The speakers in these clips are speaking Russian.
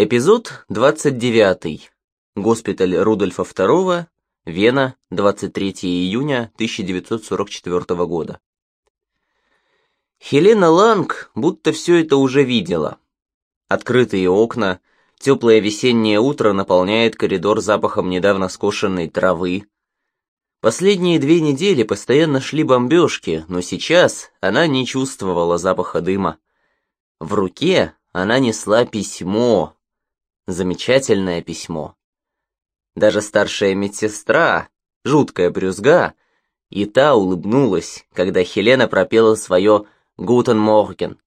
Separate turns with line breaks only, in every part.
Эпизод 29. Госпиталь Рудольфа II, Вена, 23 июня 1944 года. Хелена Ланг будто все это уже видела. Открытые окна, теплое весеннее утро наполняет коридор запахом недавно скошенной травы. Последние две недели постоянно шли бомбежки, но сейчас она не чувствовала запаха дыма. В руке она несла письмо, замечательное письмо. Даже старшая медсестра, жуткая брюзга, и та улыбнулась, когда Хелена пропела свое «Guten Morgen».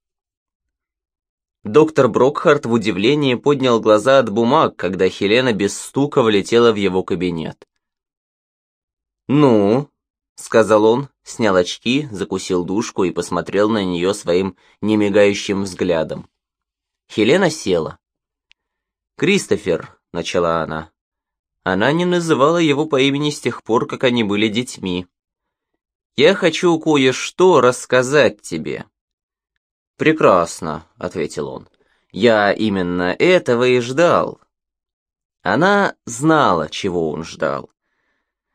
Доктор Брокхарт в удивлении поднял глаза от бумаг, когда Хелена без стука влетела в его кабинет. «Ну?» — сказал он, снял очки, закусил дужку и посмотрел на нее своим немигающим взглядом. Хелена села. «Кристофер», — начала она. Она не называла его по имени с тех пор, как они были детьми. «Я хочу кое-что рассказать тебе». «Прекрасно», — ответил он. «Я именно этого и ждал». Она знала, чего он ждал.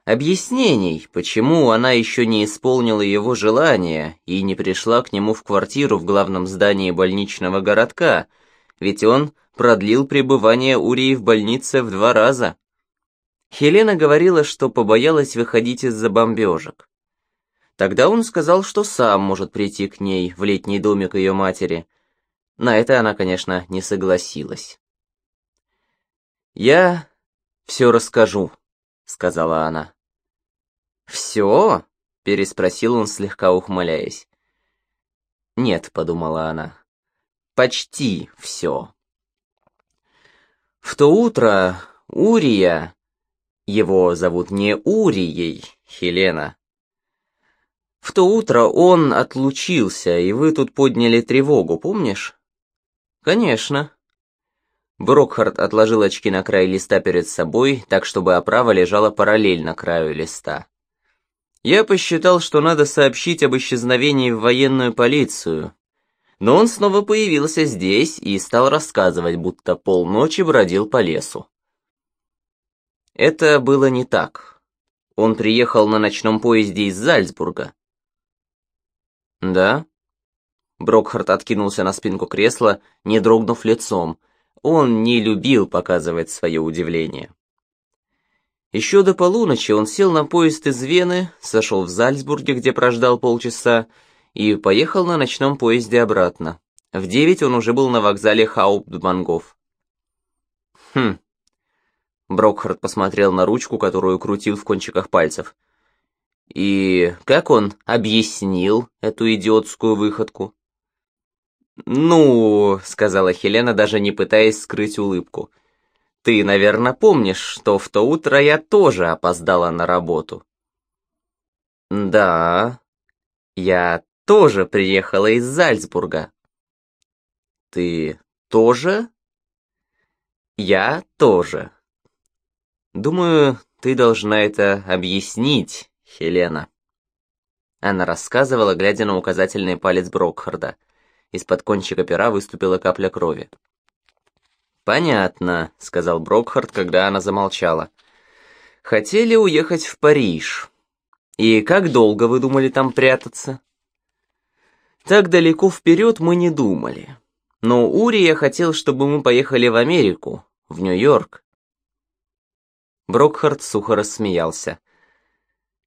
Объяснений, почему она еще не исполнила его желания и не пришла к нему в квартиру в главном здании больничного городка, ведь он продлил пребывание Урии в больнице в два раза. Хелена говорила, что побоялась выходить из-за бомбежек. Тогда он сказал, что сам может прийти к ней в летний домик ее матери. На это она, конечно, не согласилась. «Я все расскажу», — сказала она. «Все?» — переспросил он, слегка ухмыляясь. «Нет», — подумала она, — «почти все». В то утро Урия, его зовут не Урией, Хелена, в то утро он отлучился, и вы тут подняли тревогу, помнишь? Конечно. Брокхард отложил очки на край листа перед собой, так чтобы оправа лежала параллельно краю листа. Я посчитал, что надо сообщить об исчезновении в военную полицию, но он снова появился здесь и стал рассказывать, будто полночи бродил по лесу. Это было не так. Он приехал на ночном поезде из Зальцбурга. Да? Брокхарт откинулся на спинку кресла, не дрогнув лицом. Он не любил показывать свое удивление. Еще до полуночи он сел на поезд из Вены, сошел в Зальцбурге, где прождал полчаса, и поехал на ночном поезде обратно. В девять он уже был на вокзале Хауптмангов. Хм. Брокхард посмотрел на ручку, которую крутил в кончиках пальцев. И как он объяснил эту идиотскую выходку? «Ну», — сказала Хелена, даже не пытаясь скрыть улыбку, — «ты, наверное, помнишь, что в то утро я тоже опоздала на работу». «Да, я тоже приехала из Зальцбурга. Ты тоже? Я тоже. Думаю, ты должна это объяснить, Хелена. Она рассказывала, глядя на указательный палец Брокхарда. Из-под кончика пера выступила капля крови. «Понятно», — сказал Брокхард, когда она замолчала. «Хотели уехать в Париж. И как долго вы думали там прятаться?» Так далеко вперед мы не думали. Но Урия хотел, чтобы мы поехали в Америку, в Нью-Йорк. Брокхард сухо рассмеялся.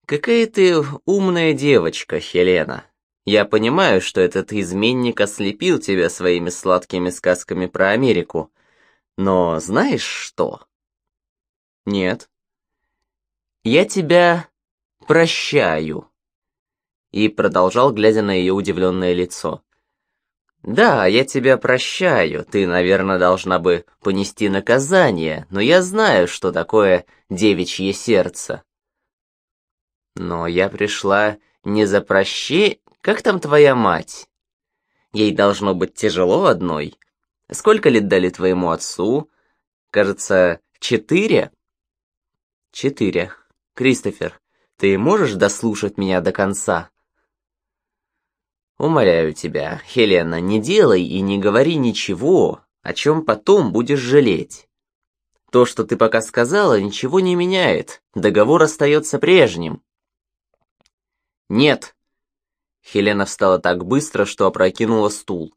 «Какая ты умная девочка, Хелена. Я понимаю, что этот изменник ослепил тебя своими сладкими сказками про Америку. Но знаешь что?» «Нет». «Я тебя прощаю» и продолжал, глядя на ее удивленное лицо. «Да, я тебя прощаю, ты, наверное, должна бы понести наказание, но я знаю, что такое девичье сердце». «Но я пришла не за прощение... Как там твоя мать? Ей должно быть тяжело одной. Сколько лет дали твоему отцу? Кажется, четыре?» «Четыре. Кристофер, ты можешь дослушать меня до конца?» Умоляю тебя, Хелена, не делай и не говори ничего, о чем потом будешь жалеть. То, что ты пока сказала, ничего не меняет. Договор остается прежним. Нет. Хелена встала так быстро, что опрокинула стул.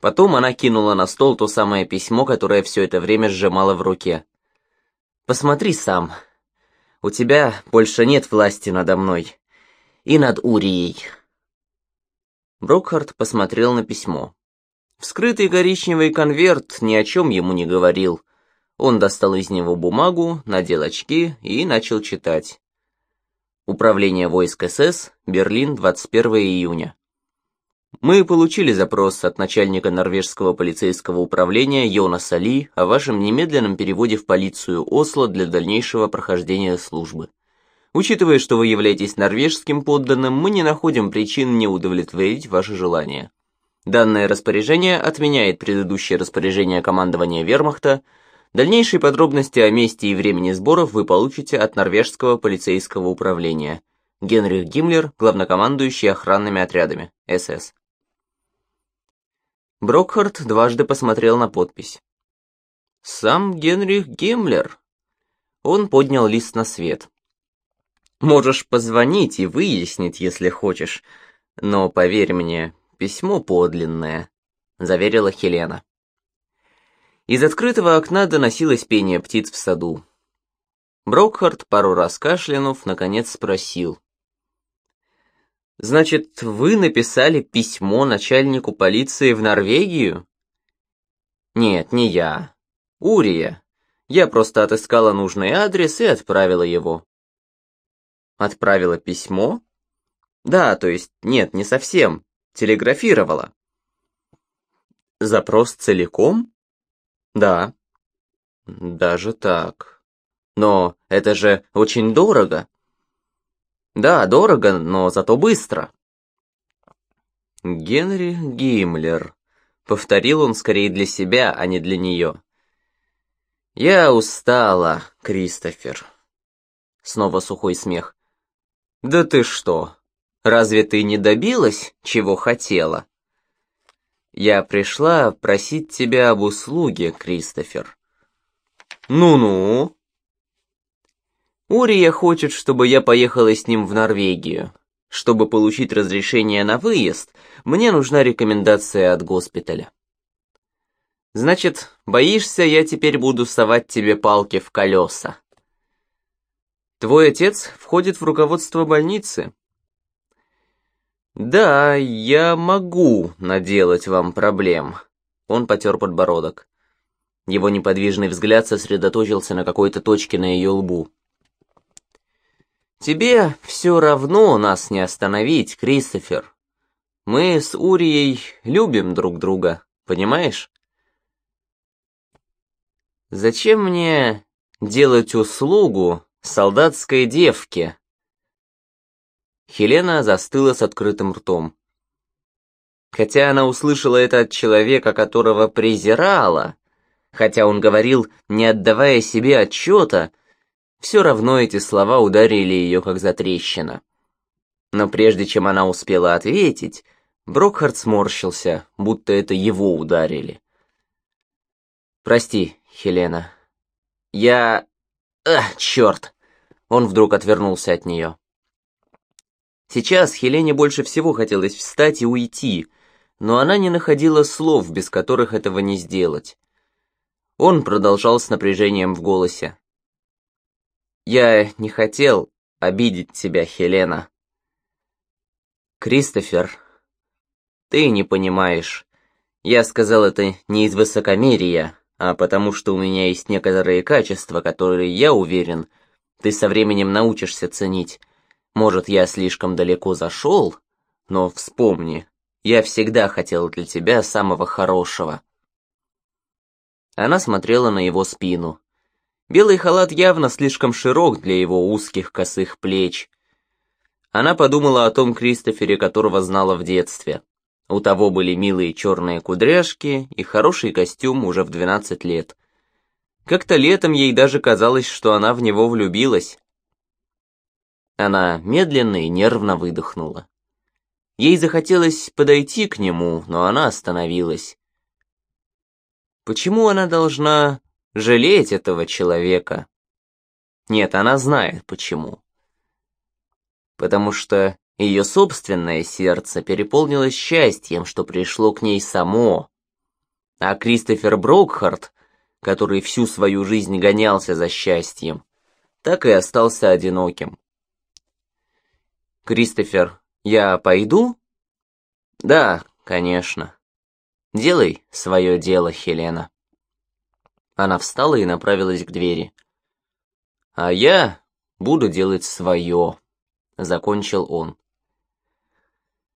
Потом она кинула на стол то самое письмо, которое все это время сжимала в руке. «Посмотри сам. У тебя больше нет власти надо мной. И над Урией». Брокхарт посмотрел на письмо. Вскрытый коричневый конверт ни о чем ему не говорил. Он достал из него бумагу, надел очки и начал читать. Управление войск СС, Берлин, 21 июня. Мы получили запрос от начальника норвежского полицейского управления Йонаса Ли о вашем немедленном переводе в полицию Осло для дальнейшего прохождения службы. Учитывая, что вы являетесь норвежским подданным, мы не находим причин не удовлетворить ваше желание. Данное распоряжение отменяет предыдущее распоряжение командования Вермахта. Дальнейшие подробности о месте и времени сборов вы получите от норвежского полицейского управления. Генрих Гиммлер, главнокомандующий охранными отрядами, СС. Брокхарт дважды посмотрел на подпись. «Сам Генрих Гиммлер». Он поднял лист на свет. «Можешь позвонить и выяснить, если хочешь, но поверь мне, письмо подлинное», — заверила Хелена. Из открытого окна доносилось пение птиц в саду. Брокхарт, пару раз кашлянув, наконец спросил. Значит, вы написали письмо начальнику полиции в Норвегию? Нет, не я. Урия. Я просто отыскала нужный адрес и отправила его. Отправила письмо? Да, то есть, нет, не совсем. Телеграфировала. Запрос целиком? Да. Даже так. Но это же очень дорого. Да, дорого, но зато быстро. Генри Гиммлер. Повторил он скорее для себя, а не для нее. Я устала, Кристофер. Снова сухой смех. Да ты что? Разве ты не добилась, чего хотела? Я пришла просить тебя об услуге, Кристофер. Ну-ну, Урия хочет, чтобы я поехала с ним в Норвегию. Чтобы получить разрешение на выезд, мне нужна рекомендация от госпиталя. Значит, боишься, я теперь буду совать тебе палки в колеса. Твой отец входит в руководство больницы. Да, я могу наделать вам проблем. Он потер подбородок. Его неподвижный взгляд сосредоточился на какой-то точке на ее лбу. Тебе все равно нас не остановить, Кристофер. Мы с Урией любим друг друга, понимаешь? Зачем мне делать услугу солдатской девке? Хелена застыла с открытым ртом. Хотя она услышала это от человека, которого презирала, хотя он говорил, не отдавая себе отчета, все равно эти слова ударили ее как затрещина. Но прежде чем она успела ответить, Брокхард сморщился, будто это его ударили. «Прости, Хелена. Я... Ах, черт!» Он вдруг отвернулся от нее. Сейчас Хелене больше всего хотелось встать и уйти, но она не находила слов, без которых этого не сделать. Он продолжал с напряжением в голосе. Я не хотел обидеть тебя, Хелена. Кристофер, ты не понимаешь. Я сказал это не из высокомерия, а потому что у меня есть некоторые качества, которые, я уверен, ты со временем научишься ценить. Может, я слишком далеко зашел, но вспомни, я всегда хотел для тебя самого хорошего. Она смотрела на его спину. Белый халат явно слишком широк для его узких косых плеч. Она подумала о том Кристофере, которого знала в детстве. У того были милые черные кудряшки и хороший костюм уже в 12 лет. Как-то летом ей даже казалось, что она в него влюбилась. Она медленно и нервно выдохнула. Ей захотелось подойти к нему, но она остановилась. Почему она должна жалеть этого человека? Нет, она знает почему. Потому что ее собственное сердце переполнилось счастьем, что пришло к ней само. А Кристофер Брокхарт, который всю свою жизнь гонялся за счастьем, так и остался одиноким. «Кристофер, я пойду?» «Да, конечно. Делай свое дело, Хелена». Она встала и направилась к двери. «А я буду делать свое», — закончил он.